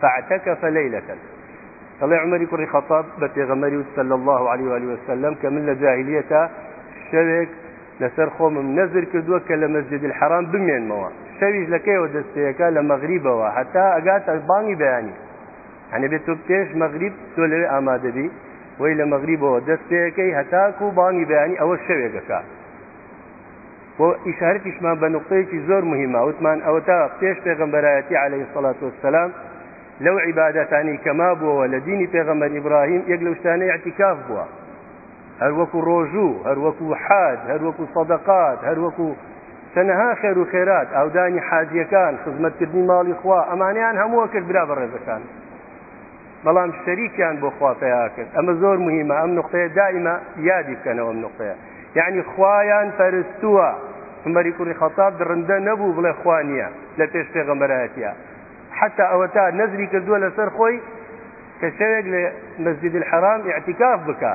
فاعتکف لیلە دەڵێ عمری کوڕی خەتاب بە پێغەمەری و سەل الله عليه وعلی وسلم کە من لە جاهلیەتە شەوێک لەسەر خۆمم نەزر کردووە کە لە مەسجد الحرام بمێنمەوە شەویش لەکەیەوە دەستەیەەکە لە مەغریبەوە هەتا ئەگات ئەلبانی بەیانی هەنە بێت تۆ پێش مەغریب تۆ لەوێ ئامادەبی وی لە مەغریبەوە دەستەیەەکەی هەتاکو و بانی بەیانی ئەوە شەوێکەکە و ئیشارەتیشمان بە نوقتەیەکی زۆر مهمە وتمان ئەوەتا پێش پێغەمبەرایەتی عەلەیهی الصلاة والسلام لەو عیبادەتانی کە مابووەوە لە دینی پێغەمبەر ئیبراهیم یەک لەو شتانەی اعتیکاف بووە هەروەکو ڕۆژوو هەروەکو حاج هەروەکو سەدەقات هەروەکو تەنەها خێر و خێرات ئاودانی حاجیەکان خزمەتکردنی ماڵی خوا ئەمانیان هەمووە کرد برا بە ڕێزەکان بەڵام شەریکیان بۆ خوا پیا کرد ئەمە زۆر مهمە ئەم نقطەیە دائیمە یادی بکەنەوە ئەم نقطەیە یعنی خوایان پەرستووە عمەری کوڕی خەتاب درندە نەبوو بڵێ خوا نییە لە پێش پێغەمبەرایەتە حتا ئەوە تا نەزری کردووە لەسەر خۆی کە شەوێک لە مەسجد الحرام اعتکاف بکە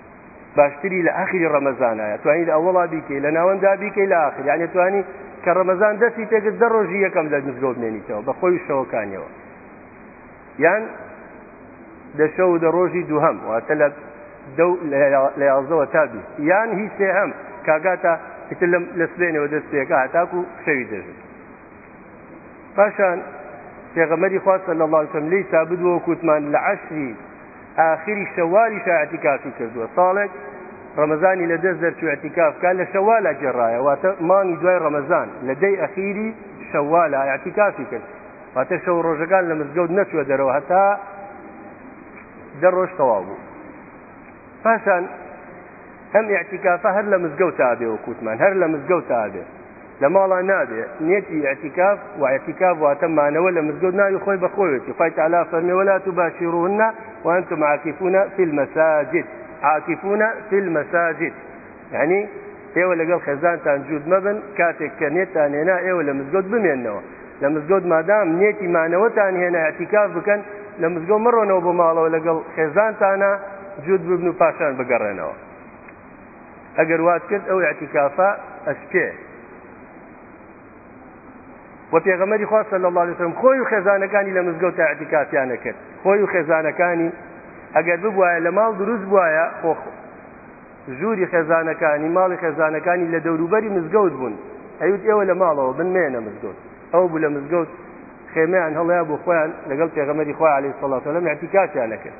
باشتری لە ئاخری ڕەمەزانایە توانی لە ئەوڵا بیکەی لە ناوەندا بیکەی لە ئاخر یانە توانی کە ڕەمەزان دەستی پێکرد دە ڕۆژی یەکەم لە مزگەوت نێنیتەوە بە خۆی شەوەکانیەوە یان دەشە و دە ڕۆژی دووهم واتە لە دەو لە یازەوە تابی یان هیچ سێهەم کاگاتە ئیتر لە سلێنەوە دەست پێکا تاکو شەوی دەژێت پاشان پێغەمبەری خوا صلی الله علیه و سلم لێی ثابت و کوتمان لە عشری آخری شوالی شا اعتکافی کردووە ساڵێک ڕەمەزانی لە دەست دەرچوو اعتکاف کە لە شەوالا گەڕایە واتە مانگی دوای ڕەمەزان لە دەی ئەخیری شەوالا اعتکافی کرد واتە شەو ڕۆژەکان لە مزگەوت نەچوە دەرەوە هەتا دە ڕۆژ تەوا بوو پاشان ئەم اعتکافە هەر لە مزگەوت تابێ و کووتمان هەر لە مزگەوت تابێت لە ماڵا نابێ نیەتی ئیعتیکاف و ئیعتیکاف واتە مانەوە لە مزگەوت ناوی خۆی بەخۆیەتی خوای تەعالی فەرمی ولا تباشروهن وانتم عاکفون فی المساجد عاکفون فی المساجد یعنی ئێوە لەگەڵ خێزانتان جوود مەبن کاتێک کە نێتان هێنا ئێوە لە مزگەوت بمێنەوە لە مزگەوت مادام نێتی مانەوەتان هێنا ئەتیکاف بکەن لە مزگەوت مڕۆنەوە بۆ ماڵەوە لەگەڵ خێزانتانە جوود ببن و پاشان بگەڕێنەوە ئەگەر وات کرد ئەو اعتیکافە ئەسپێ و پێغەمەری خوا صلی الله عليه وسلم خۆی و خێزانەکانی لە مزگەوت اعتیکافیانە کرد خۆی و خێزانەکانی ئەگەر ببوایە لە ماڵ دروست بواە خۆ ژووری خێزانەکانی ماڵی خێزانەکانی لە دەوروبەری مزگەوت بوون ئەوت ئێوە لە ماڵەوە بنمێنە مزگەوت ئەو بوو لە مزگەوت خێمیان هەڵەیە بۆ خۆیان لەگەڵ پێغەمەری خۆی عليه سڵاتە لەم اعتیکافیانە کرد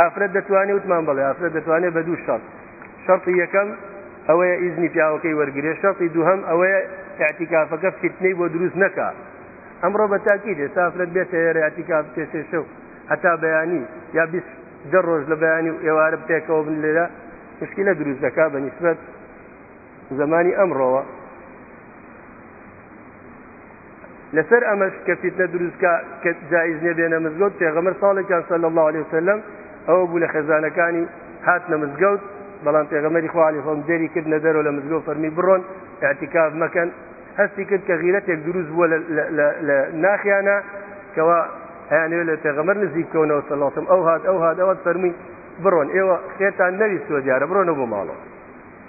ئافرەت دەتوانێت وتمان بڵێ ئافرەت دەتوانێت بە دوو شەڕ شەڕی یەکەم ئەوەیە ئیزنی پیاوەکەی وەرگێ شەڕی دووهم ئەوەیە اعتیکافەکە فتنەی بۆ دروست نەکە ئەمڕۆ بە تاکی دێ سافرەت بێتە ئێرە اعتیکاف پێسێ شەو هەتا بەیانی یا بیست دە ڕۆژ لە بەیانی و ئێوارە پێکەوە بن لێرە مشکلە دروست دەکا بە نیسبەت زمانی ئەمڕۆوە لەسەر ئەمەش کە فیتنە دروستکە کە جایز نێبێنە مزگەوت پێغەمەر ساڵێکیان سەل الله عليه وسلم ئەوە بوو لە خێزانەکانی هات نە مزگەوت بەڵام پێغەمەری خوالی خۆم دەری کرد نە دەرەوە لە مزگەوت فەرمی بڕۆن اعتیکاف مەکەن هەستی کرد کە غیرەتێک دروست بووە لە ناخیانە کەوا هەیانەوە لە پێغەمەر نزیک بکەونەوە سەڵاتم ئەو هاات ئەو هاات ئەوات فەرمی بڕۆن ئێوە خێتان نەویستوە دیارە بڕۆنە بۆ ماڵەوە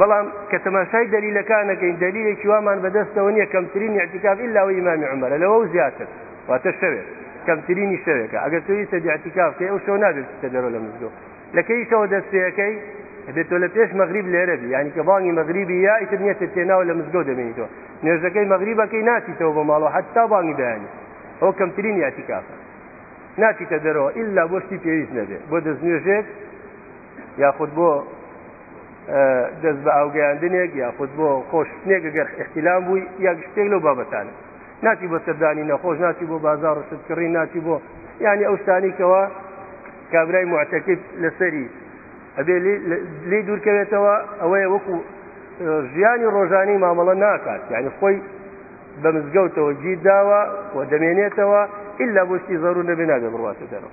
بەڵام کە تەماشای دەلیلەکانەکەین دەلیلێکی وامان بەدەستەوە نییە کەمترین اعتیکاف الا و ئیمامی عمرە لەوە و زیاتر واتە شەوێت کەمترینی شەوێکە ئەگەر تۆ ویستە اعتیکاف کەی ئەو شەو نابێت بچتە دەرەوە لە مزگەوت لەکەی شەوە دەست پێەکەی دەبێت تۆ لە پێش مەغریب لێرەبی ینی کە بانگی مەغریبی یا ئیتر نیەتە تێناوە لە مزگەوت دەبێنیتەوە نوێژەکەی مەغریبەکەی ناچیتەوە بە ماڵەوە حتا بانگی بەیانی ئەو کەمترین یاتیکافە ناچیتە دەرەوە ئللا بۆشتی پێویست نەبێت بۆ دەستنوێژێک یاخود بۆ دەست بە ئاوگەیاندنێک یاخود بۆ خۆشتنێک گەر احتیلام بووی یا گشتێک لەو بابەتانە ناچی بۆ سەردانی نەخۆش ناچی بۆ بازار و ستکڕی ناچی بۆ ینی ئەو شتانی کەەوە کابرای معتەکیب لەسەری ئەبێ لێ دوورکەوێتەوە ئەوەیە وەکو ژیانی ڕۆژانی مامەڵە ناکات یعنی خۆی بە مزگەوتەوە جی داوە و دەمێنێتەوە ئللا بۆشتی زەرو نەبێ نابێ بڕاتە دەرەوە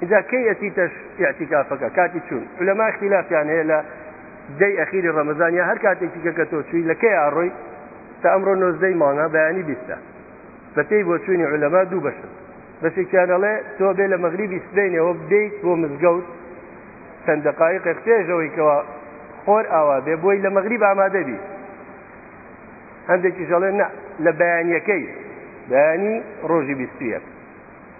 ئینجا کەی ئەچیتەش ئیعتیکافەکە کاتی چوون علەما اختلافیان هەیە لە دەی ئەخیری ڕەمەزان یا هەر کاتێکی کە کە تۆ چووی لە کەی ئاڕۆی تا ئەمڕۆ نۆزدەی مانگە بەیانی بیستە بە پێی بۆ چوینی علەما دوو بەشن بەشێکیانەڵێ تۆ بێ لە مەغریبی سبینەوە بدەیت بۆ مزگەوت چەند دقایق پێشەوەی کەەوە خۆر ئاوا بێ بۆی لە مەغریب ئامادەبی هەندێکی ژەڵێن لە بەیانیەکەی بەیانی ڕۆژی بیستویەک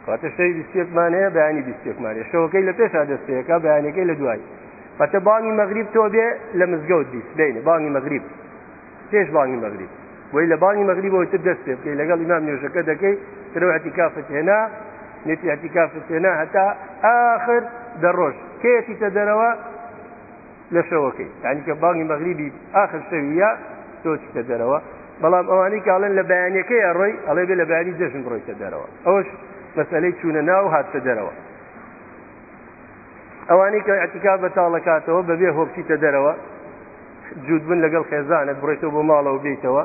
واتە شەوی بیست یەک مان هەیە بەیانی بیست یەک مانێ شەوەکەی لە پێشا دەست پێەکە بەیانەکەی لە دوای واتە بانگی مەغریب تۆ بێ لە مزگەوت بیست بینە بانگی مەغریب پێش بانگی مەغریب بۆی لە بانگی مەغریبەوە تر دەست پێ بکەی لەگەڵ ئیمام نوێژەکە دەکەی ترەوە ئەتیکافت هێنا نێتی ئەتیکافت هێنا هەتا ئاخر دەڕۆژ کێتی تە دەرەوە لە شەوەکەی یعنی کە باڵی مەغریبی ئاخر شەویە تۆ چتە دەرەوە بەڵام ئەوانی کاڵێن لە بەیانەکەی ئەڕۆی ئەڵێ بێ لە بەیانی جەژن بڕۆیتە دەرەوە ئەوش مەسلەی چوونە ناو هاتە دەرەوە ئەوانی کە ئەتیکا بە تاڵەکاتەوە بەبێ هۆپچیتە دەرەوە جوود بن لەگەڵ خێزانت بڕێتەوە بۆ ماڵەوە بێتەوە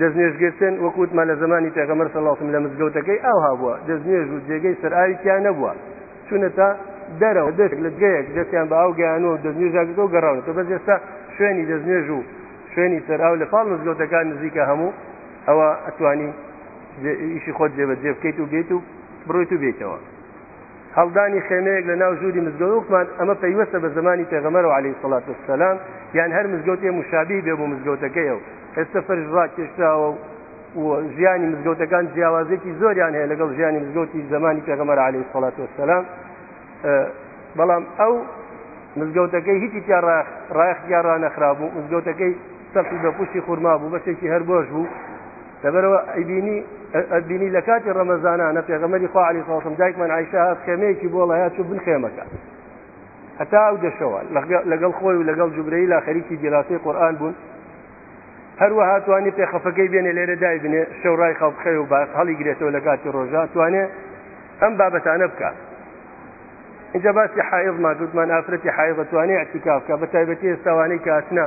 دەستنوێژگرتن وەک وتمان لە زمانی پێغەمەر صلی الله علیه و سلم لە مزگەوتەکەی ئاوها بووە دەستنوێژ و جێگەی سەرئاوی تیا نەبووە چونە تا دەرەوە دەست لە جێیەک دەستیان بە ئاو گەیانەوە و دەستنوێژاگەکە و گەڕاون تۆ بەس ئێستا شوێنی دەستنوێژ و شوێنی سەرئاو لە پاڵ مزگەوتەکان نزیکە هەموو ئەوە ئەتوانی ئیشی خۆت جێبەجێ بکەیت و بێت و بڕۆیت و بێتەوە هەڵدانی خێمەیەک لە ناو ژووری مزگەوت وکمان ئەمە پەیوەستە بە زمانی پێغەمەرەوە عەلەیهی سڵات وسەلام یان هەر مزگەوتێ مشابیه بێ بۆ مزگەوتەکەیە و ئێستا فەرش ڕاکێشراوە و و ژیانی مزگەوتەکان جیاوازێکی زۆریان هەیە لەگەڵ ژیانی مزگەوتی زمانی پێغەمەر عەلەیهی سڵات وسەلام بەڵام ئەو مزگەوتەکەی هیچی تیا ڕایخ یا ڕانەخرابوو مزگەوتەکەی سەختی بە پوشتی خورما بوو بەشێکی هەر بۆش بوو لەبەرەوە ئەیبینی ئەبینی لە کاتی ڕەمەزانانە پێغەمەری خوا علی ساڵم دایکمان عیشا هەست خێمەیەکی بۆ ڵایا چوو بن خێمەکە هەتا ئەو دەشەوە لەگەڵ خۆی و لەگەڵ جوبرەی لا خەریکی دیراسی قورآن بوون هەروەها توانی پێخەفەکەی بێنێ لێرە دای بنێ شەوڕای خەڵبخەی و باس هەڵی گرێتەوە لە کاتی ڕۆژە توانێ ئەم بابەتانە بکات اینجا باسی حائض ما گوتمان ئافرەتی حائض توانێ اعتکاف کە بە تایبەتی ئێستاوانەی کاتنا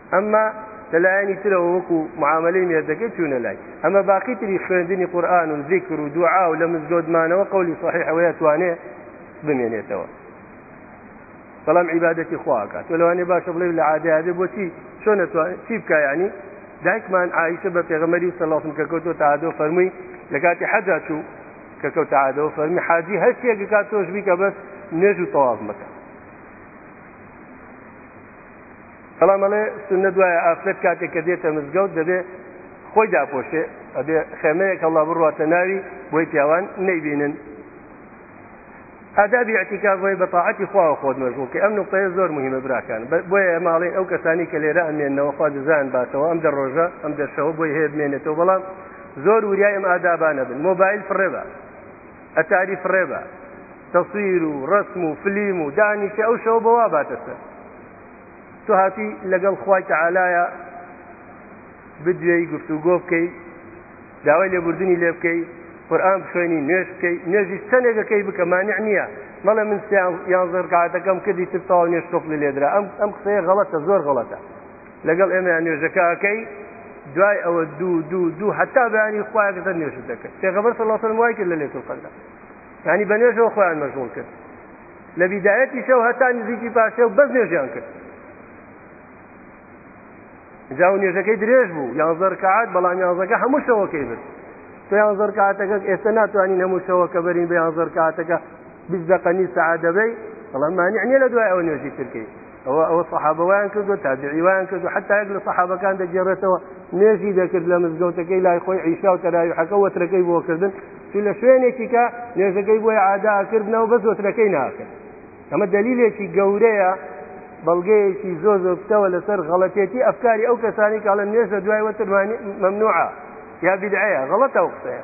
ئەمما لە لایەنی ترەوە وەکو معاملەی مێردەکەی چوونە لای ئەمە باقی تری خوێندنی قورآن و ذیکر و دوعا و لە مزگەوتمانەوە قولی صحیح ئەوەیە توانێ بمێنێتەوە بەڵام عیبادەتی خواکات و لەوانێ باشە بڵێ لە عادیادێ بۆچی چۆن چی بکە ینی دایکمان عیشە بە پێغەمەری و سەلافن کە کەوتۆ تادۆ فەرمووی لە کاتی حەجا چوو کە کەوت عادەوە فەرمی حاجی هەر شتێکە کات تۆش بیکە بەس نوێژ و تەواف مەکە بەڵام ئەڵێ سوننە دوایە ئافرەت کاتێک کە دێتە مزگەوت دەبێ خۆی داپۆشێ ئەبێ خێمەیەک هەڵا بڕواتە ناوی بۆی پیاوان نەیبینن ئادابی اعتیکاف بۆی بە تاعەتی خواوە خۆت مەشغول کە ئەم نقطەیە زۆر مهمە براکان بۆیە ماڵی ئەو کەسانی کە لێرە ئەمێنەوە خوا دزان باتەوە ئەم دەڕۆژە ئەم دەشەوە بۆی هەیە بمێنێتەوە بەڵام زۆر وریای ئەم ئادابانە بن مۆبایل فڕێبە ئەتاری فڕێبە تەسویر و ڕسم و فلیم و دانیشە ئەو شەوە بەوا باتەسەر تۆ هاتوی لەگەڵ خوای تەعالایە بدوێی گفتوگۆ بکەی داوای لێبوردنی لێ بکەی قورآن بخوێنی نوێش بکەی نوێژی چەندێکەکەی بکە مانع نییە مەڵێ من یان زۆرگاتەکەم کردی تر تەواو نوێش تۆپ لە لێدرا ئەم ئەم قسەیە غەڵەتە زۆر غەڵەتە لەگەڵ ئێمە نوێژەکەکەی دوای ئەوە دوو دوو دوو حتا بەیانی خوایەکەتە نوێژ دەکرد پێغەبەر سەڵ سەلم وای کرد لە لێت قەدا ینی بە نوێژەوە خۆیان مەژغول کرد لە بیدایەتی شەو هەتا نزیکی پاشێو بەس نوێژیان کرد جا و نوێژەکەی درێژ بوو یانزە رکعات بەڵام یانزەکە هەموو شەوەکەی برد تۆ یانزە رکعاتەکە ئێستا ناتوانین هەموو شەوەکە بەرین بە یانزە رکعاتەکە بیست دەقەنی سەعات دەبەی بەڵام مانیع نییە لە دوای ئەوە نوێژی ترکەی ئەوە ئەوە سەحابە وایان کردو تابعی وایان کردو حتا یەک لە سەحابەکان دەگێڕێتەوە نوێژی دەکرد لە مزگەوتەکەی لای خۆی عیشا و تەراویحەکە وەترەکەی بۆ کردن چی لە شوێنێکیکە نوێژەکەی بۆی عاداکردنەوە بەس وەترەکەی ناکرد ئەمە دلیلێکی گەورەیە بەڵگەیەکی زۆ زۆ بتەوە لەسەر غەڵەتێتی ئەفکاری ئەو کەسانی کاڵە نوێژە دوای وەترمانی ممنوعە یا بدعەیە غەڵەتە و قسەیە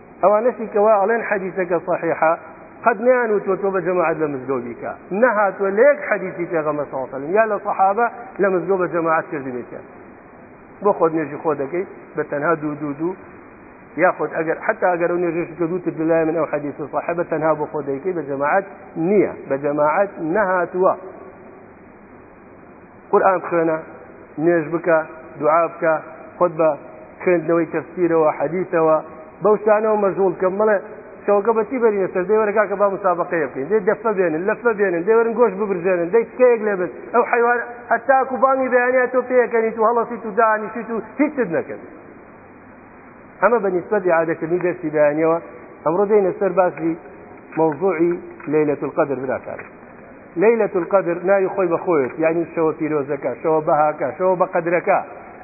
ئەوانەشی کەوا ئەڵێن حەدیثەکە صحیحە قەت نیان و تۆ تۆ بە جەماعەت لە مزگەو بیکە نەهاتوە لە یەک حەدیثی پێغەمە ساڵسەلم یا لە صحابە لە مزگەو بە جەماعەت کردبێتیان بۆ خۆت نێژی خۆ دەکەیت بە تەنها دوو دوو دوو یاخود ئەگەر حتا ئەگەر و نێژش کە دوو تر لای من ئەو حەدیث و صحابە تەنها بۆ خۆ دەیکەی بە جەماعەت نییە بە جەماعەت نەهاتووە قورئان بخوێنە، نوێژ بکە، دوعا بکە، خۆت بە خوێندنەوەی تەفسیرەوە، حەدیثەوە، بەو شتانەوە مەشغوڵ بکە، مەڵێ شەوەکە بە چی بەرینە سەر، دەی وەرە کاکە با مسابەقەیە بکەین، دەی دەفە بێنن، لەفە بێنن، دەی وەرن گۆشت ببرژێنن، دەی تکەیەک لێ بن، ئەو حەیوانە هەتاکو بانگی بەیانیا تۆ پێکەنیت و هەڵەسیت و دانیشیت و هیچت نەکرد. ئەمە بە نیسبەت ئیعادەکردنی دەرسی بەیانیەوە ئەمڕۆ دێنە سەر باسی مەوزوعی لەیلەتولقەدر براکانم. لەیلەت القەدر ناوی خۆی بە خۆیەتی یانی شەوە پیرۆزەکە شەوە بەهاکە شەوە بە قەدرەکە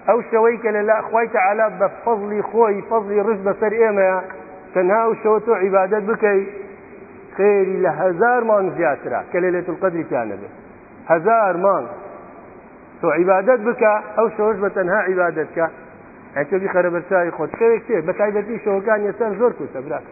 ئەو شەوەی کە لەلا خوای تەعالا بە فەزلی خۆی فەزلی ڕژ بەسەر ئێمەیە تەنها ئەو شەوە تۆ عیبادەت بکەی خێری لە هەزار مانگ زیاترا کە لەلێت القەدری تیانەبێت هەزار مانگ تۆ عیبادەت بکە ئەو شەوەش بە تەنها عیبادەتکە ئەتۆبی خەرە بەرچوی خۆت شەوێک تێ بە تایبەتی شەوەکان یەسەر زۆر کوتە براکە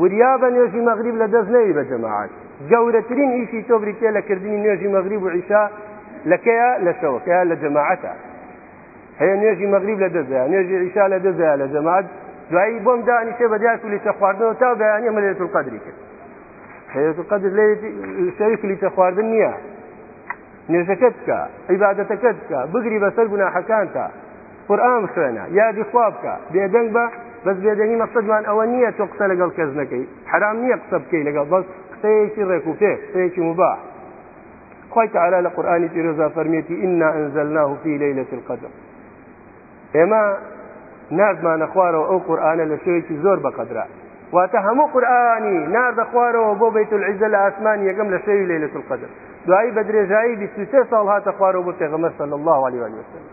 وریابە نوێژی مەغریب لە دەست نەوی بە جەماعات گەورەترین ئیشی تۆ بریتە لە کردنی نوێژی مەغریب و عیشا لەکەیە لە شەوەکەیە لە جەماعەتە هەیە نوێژی مەغریب لە دەزە نوێژی عیشا لە دەزە لە جەماعات دوایی بۆم دانیشە بە دیار کولیتە خواردنەوە تا بەیانە مەلێت قەدری کرد حەیەت قەدر لێ شەوی کولیتە خواردن نییە نوێژەکە بکە عیبادەتەکە بکە بگری بەسەر گوناحەکانتە قورئان بخوێنە یادی خوا بکە بێدەنگ بە بەس بێدەنگی مەقصدمان ئەوە نییە تۆ قسە لەگەڵ کەس نەکەی حرام نییە قسە بکەی لەگەڵ بەس قسەیەکی ڕێک و پێ قسەیەکی مباح خوای تعالی لە قورآانی پیرۆزا فەرمیێتی ئنا ئەنزلناه فی لەیلة القدر ئێمە نازمانە خوارەوە ئەو قورآانە لە شوێکی زۆر بەقدرا واتە هەموو قورآانی ناردە خوارەوە بۆ بیت العزە لە ئاسمان یەکەم لە شەوی لەیلة القدر دوایی بە درێژایی 23 ساڵ هاتە خوارەوە بۆ پێغەمە صلی الله عليه وسلم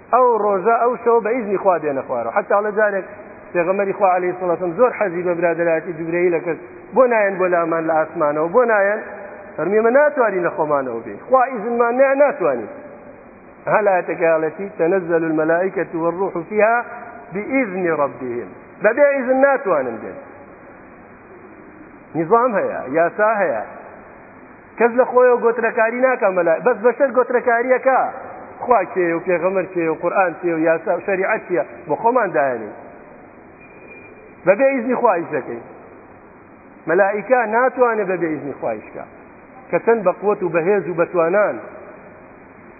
ئەو ڕۆژە ئەو شەوە بە ئیزنی خوا دێنە خوارەوە حەتا ئەڵێ جارێک پێغەمەری خوا عەلەیهی سڵەسەم زۆر حەزی بە برادەرایەتی جوبرەیلە کرد بۆ نایەن بۆ لامان لە ئاسمانەوە بۆ نایەن فەرمیێمە ناتوانین لە خۆمانەوە بێ خوا ئیزنمان نە ناتوانین هەلاتەکە هەڵەتی تەنەزەل المەلایکە والروح فيها بإذن ربهم بەبێ ئیزن ناتوانن بێت نظام هەیە یاسا هەیە کەس لە خۆیەوە گۆترەکاری ناکە مەلا بەس بەشەر گۆترەکاریەکە خوا کێ و پێغەمەر کێ و قورآن چێ و یاسا و شریعەت چیە بۆ خۆمان دایێنین بەبێ ئیزنی خوایش دەکەین مەلائیکا ناتوانێت بەبێ ئیزنی خوایشکە کە چەند بە قوت و بەهێز و بەتوانان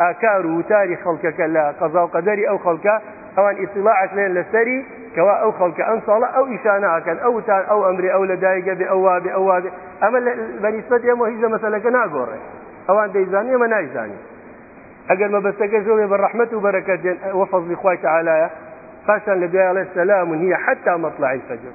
ئاکار و وتاری خەڵکەکە لە قەزا و قەدەری ئەو خەڵکە ئەوان ئیسلاعش لێن لەسەری کەوا ئەو خەڵکە ئەم ساڵە ئەو ئیشانەکەن ئەو وتان ئەو ئەمری ئەو لە دایگە بێ ئەو وابێ ئەو وابێ ئەمە بەنیسبەت ئێمە هیچ لە مەسەلەکە ناگۆڕێ ئەوان دەیزانانی ئەمە نایزانانی ئەگەر مەبەستەکە زۆێ بە ڕحمت و بەرەکەت دێن وەفەزلی خخوای تعالایە پاشان لە دوایڵێ سەلام و نیە حتا مەطلعی فەجر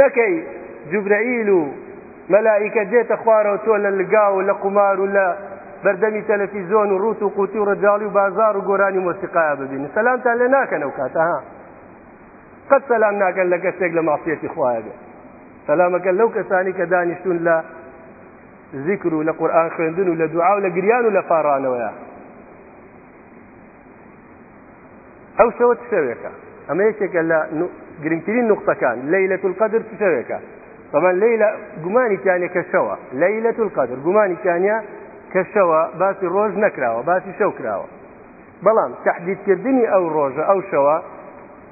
نەکەی جوبرەئیل و مەلائیکە دێتە خوارەوە تۆ لە لگاو و لە قومار و لە بەردەمی تەلەفیزۆن و ڕوت و قوتی و ڕەجاڵی و بازار و گۆرانی و مۆسیقایا ببینی سەلامتان لێ ناکەن ئەو کاتە ها قەت سەلام ناگەن لە گەشتێک لە مافیەتی خوایە بێت سەلامەکە لەو کەسانی کە دانیشتون لە ذیکر و لە قورآن خوێندن و لە دوعا و لە گریان و لە فارانەوەیە ئەو شەوە چ شەوێکە ئەمە یەکێکە لە گرنگترین نقطەکان لەیلەت القدر چ شەوێکە طبعا لەیلە گومانی تیانە کە شەوە لەیلەت القدر گومانی تیانە کە شەوە باسی ڕۆژ نەکراوە باسی شەو کراوە بەڵام تهدیدکردنی ئەو ڕۆژە ئەو شەوە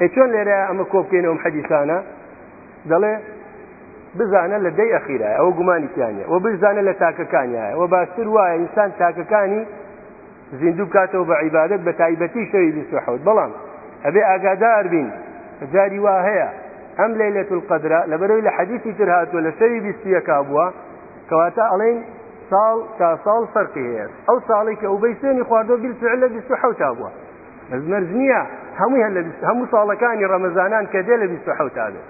ئەی چۆن لێرە ئەمە کۆ بکەینەوە ئەم حەدیسانە دەڵێ بزانە لە دەی ئەخیرایە ئەوە گومانیکیانە و بزانە لە تاکەکانیایە و باشتر وایە ئینسان تاکەکانی زیندوو بکاتەوە بە عیبادت بە تایبەتی شەوی بیحوت بەڵام ئەبێ ئاگادار بین جاری وا هەیە ئەم لەیلەت القدرە لە بەرەوەی لە حەدیثی تر هاتووە لە شەوی بیستیەکە بووە کەواتە ئەڵین ساڵ تا ساڵ فەرقی هەیە ئەو ساڵی کە ئەوبەی سێنی خواردۆ بیل فعل لە بیحوتا بووە بەس مەرج نییە هەمووی هەر لە هەموو ساڵەکانی ڕەمەزانان کە دێ لە بیست و حەوتا بێت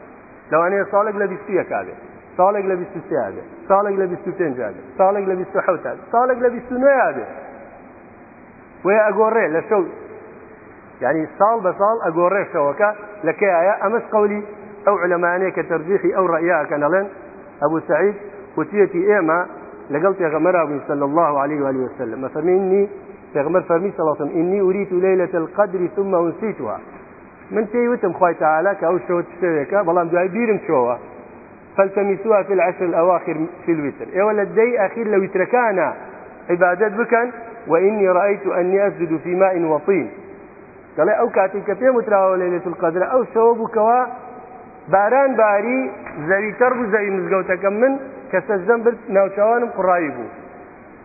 لەوانەیە ساڵێک لە بیست و یەکا بێت ساڵێک لە بیست و سێ بێت ساڵێک لە بیست و پێنج بێت ساڵێک لە بیست و حەوتا بێت ساڵێک لە بیست و نۆ بێت وێ ئەگۆڕێ لە شەو یعنی ساڵ بە ساڵ ئەگۆڕێ شەوەکە لە کەیە ئەمەش قولی ئەو علەمانەیە کە تەرجیحی ئەو ڕیاکە نەڵێن ئەبوو سعید وتیەتی ئێمە لەگەڵ پێغەمەرا بووین صلی الله عليه وآله وسلم فمني پێغمبەر فەرمی صلی الله علیه و سلم انی اریت لیلة القدر ثم انسیتها من پێی وتم خوای تعالی کە ئەو شەوە شەوێکە بەڵام دوای بیرم چۆوە فلتمسوها في العشر الاواخر في الوتر ئێوە لە دەی ئەخیر لە ویترەکانە عیبادەت بکەن وإني رأيت أني أسجد في ماء وطين دەڵێ ئەو کاتی کە پێم وتراوە لە لێت القدر ئەو شەوە بووکەوە باران باری زەوی تەڕ بوو زەوی مزگەوتەکەم من کە سەزدەم برد ناوچوانم قڕایی بوو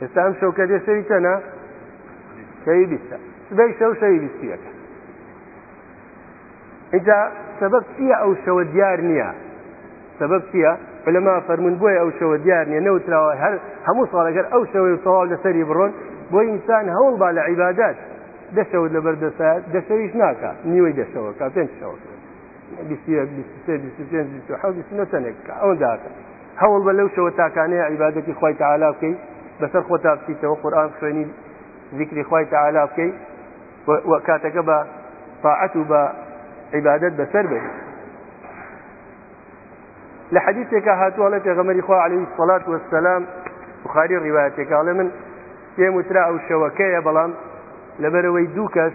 ئێستا ئەم شەو کە دێ شەوی چەنە شەوی بیستە سبەی شەو شەوی بیستیەکە اینجا سەبەب چییە ئەو شەوە دیار نییە سەبەب چییە لەما فەرمونون بۆی ئەو شەوە دیار نیە نەوتراوە هەر هەموو ساڵەگەر ئەو شەوەی تەواو لەسەری بڕۆن بۆ ئینسان هەوڵ با لە عیبادات دەشەوت لەبەر دەسات دەشەویش ناکە نیوەی دەشەوە کا پێنج شەوە بیست و یەک بیست و سێ بیست و پێنج بیست و حەوت بیست و نۆ چەندێک بکە ئەوەندا کە هەوڵ بە لەو شەوە تاکانەیە عیبادەتی خوای تەعالا بکەیت بەسەر خۆتا بچیتەوە قورئان خوێنی ذیکری خوای تەعالا بکەیت و کاتەکە بە طاعەت و بە عیبادەت بەسەر بێت لە حەدیثێکە هاتووەڵێ پێغەمەری خوا عليه الصلاة والسلام بخاری ڕیواتێکاڵێ من پێم وترا ئەو شەوەکەیە بەڵام لەبەرەوەی دوو کەس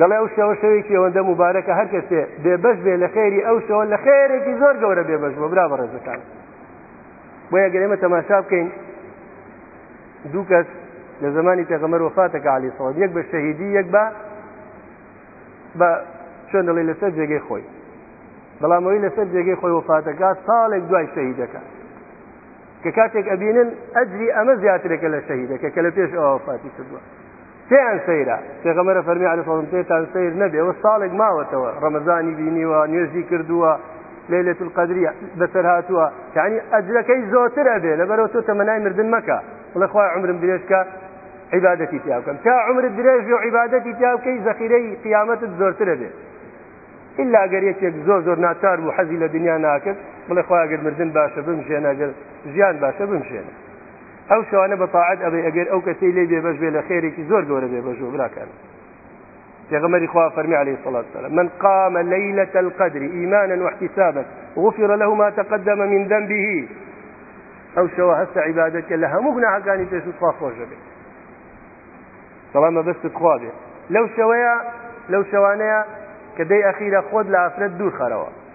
دەڵێ ئەو شەوە شەوێکی ئەوەندە مبارەکە هەر کەسێ بێبەش بێ لە خێری ئەو شەوە لە خێرێکی زۆر گەورە بێبەش بۆ برا بەڕێزەکان بۆ یەگەر ئێمە تەماشا بکەین دوو کەس لە زمانی پێغەمەر وفاتەکە علی سەڵات یەک بە شەهیدی یەک بە بە چۆن دەڵێ لەسەر جێگەی خۆی بەڵامەوەی لەسەر جێگەی خۆی وفاتەکە ساڵێک دوای شەهیدەکە کە کاتێک ئەبینن ئەجری ئەمە زیاترێکە لە شەهیدەکە کە لە پێش ئەوە وفاتی کردووە پێیان سەیرە پێغەمەرە فەرمی علی سڵم پێتان سیر نەبێ و ساڵێک ماوەتەوە ڕەمەزانی بینیوە نوێژی کردووە لەلێت القدریە بەسەر هاتووە یعنی ئەجرەکەی زۆتر ئەبێ لەبەرەوە تۆ تەمەنای مردن مەکە بڵێخوای عمرم درێژکە عیباەتی پیا بکەم تا عمرت درێژ و عیباەتی پیا بکەی زەخیرەی قیامەتت زۆرترە بێ إلا گەر یەکێک زۆر زۆر ناچار بوو حەزی لە دنیا ناکرد بڵێ خواگەر مردن باشە بمژێنە گەر ژیان باشە بمژێنە ئەو شەوانە بە تاعەت ئەبێ ئەگەر ئەو کەسەی لێ بێبەش بێ لە خێرێکی زۆر گەورە بێبەش بوو براکان پێغەمەری خوا فەرمی عليه الصلاة والسلام من قام ليلة القدر إيمانا واحتسابا غفر له ما تقدم من ذنبه ئەو شەوە هەستە عیبادەکە لە هەموو گوناهەکانی پێش و خوا خۆش دەبێت بەڵام مەبەست خوا بێت لەو شەوەیە لەو شەوانەیە کە دەی ئەخیرە خۆت لە ئافرەت دوور خەرەوە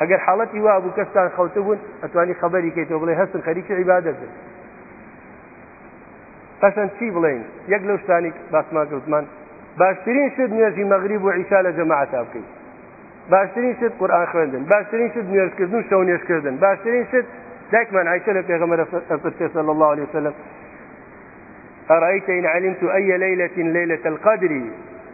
ئەگەر حاڵەتی وا بوو کەستان خەوتبوون ئەتوانی خەبەری کەیتەوە بڵێ هەستن خەریکی عیبادەتن پەشەن چی بڵێین یەک لەو شتانی باسمان کردمان باشترین شت نوێژی مەغریب و عیشا لە جەماعەتا بکەیت باشترین شت قورآن خوێندن باشترین شت نوێژکردن و شەو نوێژکردن باشترین شت دایکمان عیشە لە پێغەمەر ئەپرسێ صلی الله عليه وسلم أرأيت إن علمت أي ليلة ليلة القدر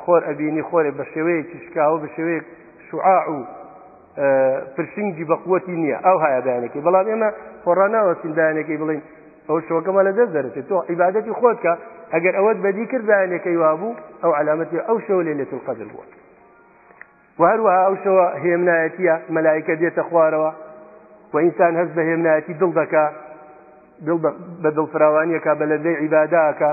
خۆر ئەبینی خۆرێ بە شێوەیەکی شکاوە بە شێوەیەک شعاع و پرشنگی بە قوتی نییە ئەو هایا دایانەکەی بەڵام ئێمە خۆڕا ناوەستین دایانەکەی بڵین ئەو شۆکەمە لە دەست دەرەێت تۆ عیباەتی خۆتکە ئەگەر ئەوەت بەدی کرد دایانەکەی وابوو ئەو علامەتی ئەو شەوە لێ لێت قەدر بووە وهروەها ئەو شەوە هێمنایەتە مەلایکە دێتە خوارەوە و ئینسان هەست بە هێمنایەتی دڵ دەکا بە دڵفراوانیەکە بە لەزەی عیباداکە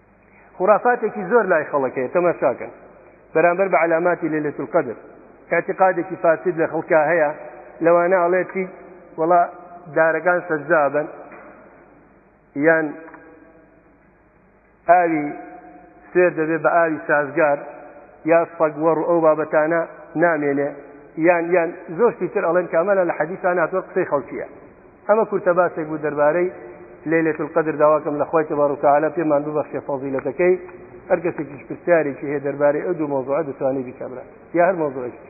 خورافاتێکی زۆر لای خەڵک هەیە تەماشاکەن بەرامبەر بە علاماتی لێلێت القدر اعتقادێکی فاسد لە خەڵکا هەیە لەوانە ئەڵێتی وڵا دارەکان سەجدابن یان ئاوی سێر دەبێت بە ئاوی سازگار یا سەگوەڕ ئەو بابەتانە نامێنێ یان یان زۆر شتیتر ئەڵێن کامەە لە حەدیسان هاتوە قسەی خەڵکیە ئەمە کورتە باسێک بوو دەربارەی لەیلەت القدر داواکەم لە خوای تبارک وتعالی پێمان ببەخشێ فەزیلەتەکەی هەر کەسێکیش پرسیارێکی هەیە دەربارەی ئەو دوو مەوزوعە دەتوانێت بیکا برا یا هەر مەوزوعێکی